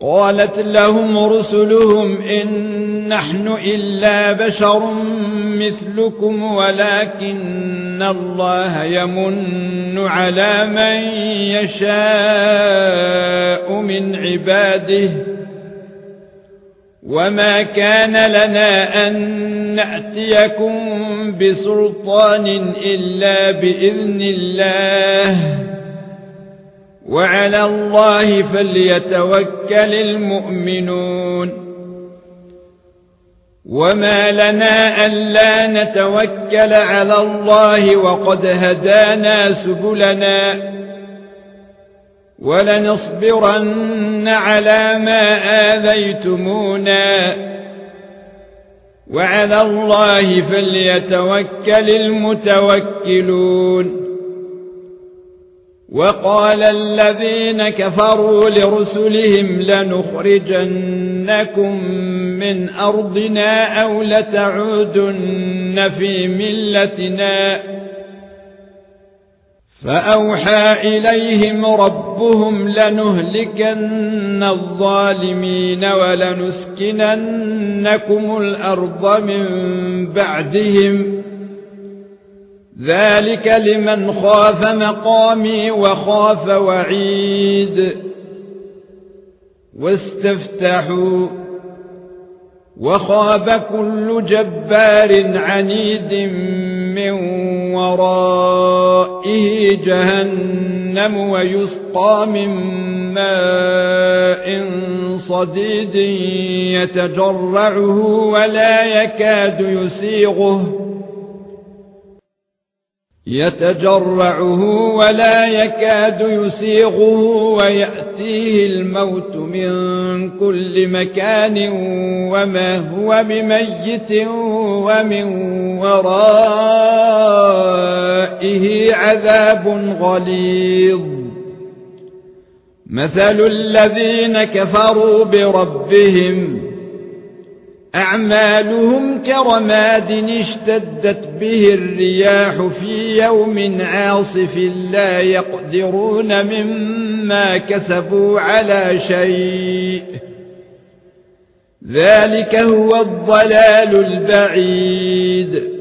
قالت لهم رسلهم إن نحن إلا بشر مثلكم ولكن الله يمن على من يشاء من عباده وما كان لنا أن نأتيكم بسلطان إلا بإذن الله وعلى الله فليتوكل المؤمنون. وما لنا ألا نتوكل على الله وقد هدانا سبلنا ولنصبرن على ما آذيتمونا. وعلى الله فليتوكل المتوكلون. وقال الذين كفروا لرسلهم لنخرجنكم من أرضنا أو لتعودن في ملتنا. فأوحى إليهم ربهم لنهلكن الظالمين ولنسكننكم الأرض من بعدهم. ذلك لمن خاف مقامي وخاف وعيد. واستفتحوا وخاب كل جبار عنيد من ورائه جهنم ويسقى من ماء صديد يتجرعه ولا يكاد يسيغه. يتجرعه ولا يكاد يسيغه ويأتيه الموت من كل مكان وما هو بميت ومن ورائه عذاب غليظ. مثل الذين كفروا بربهم أعمالهم كرماد اشتدت به الرياح في يوم عاصف لا يقدرون مما كسبوا على شيء. ذلك هو الضلال البعيد.